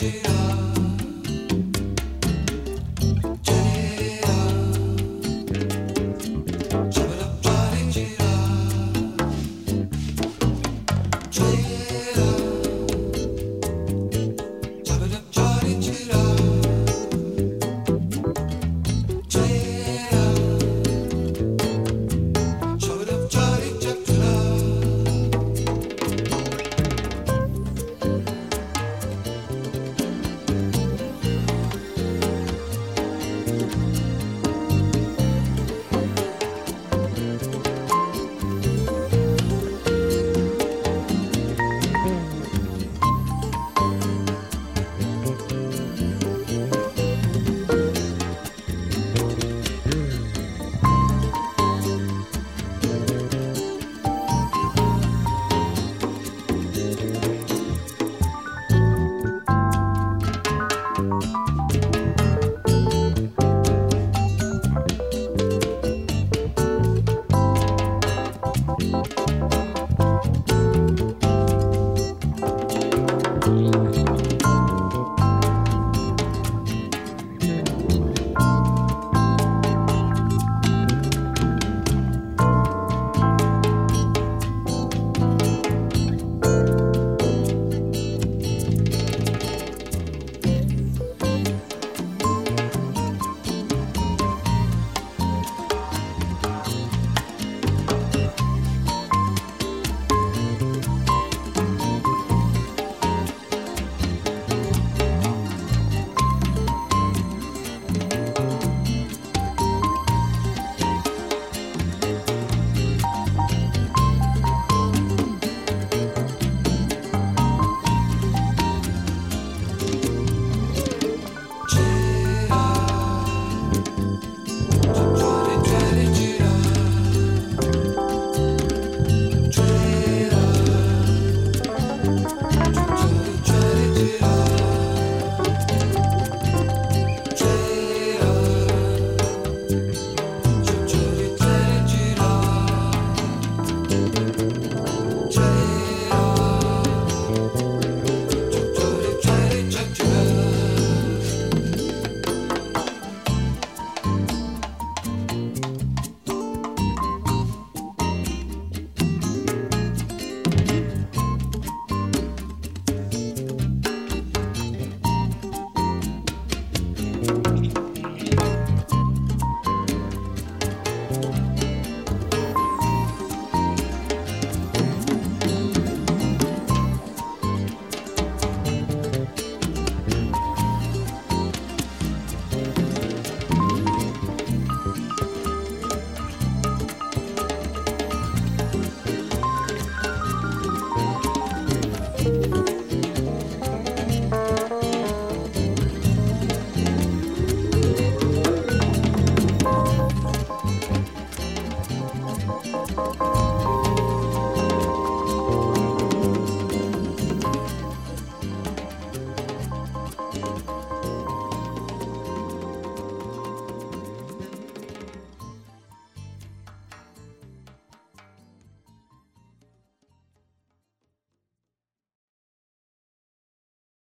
Try